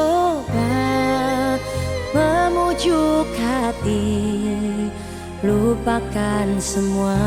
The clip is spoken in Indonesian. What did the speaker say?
Coba memujuk hati lupakan semua.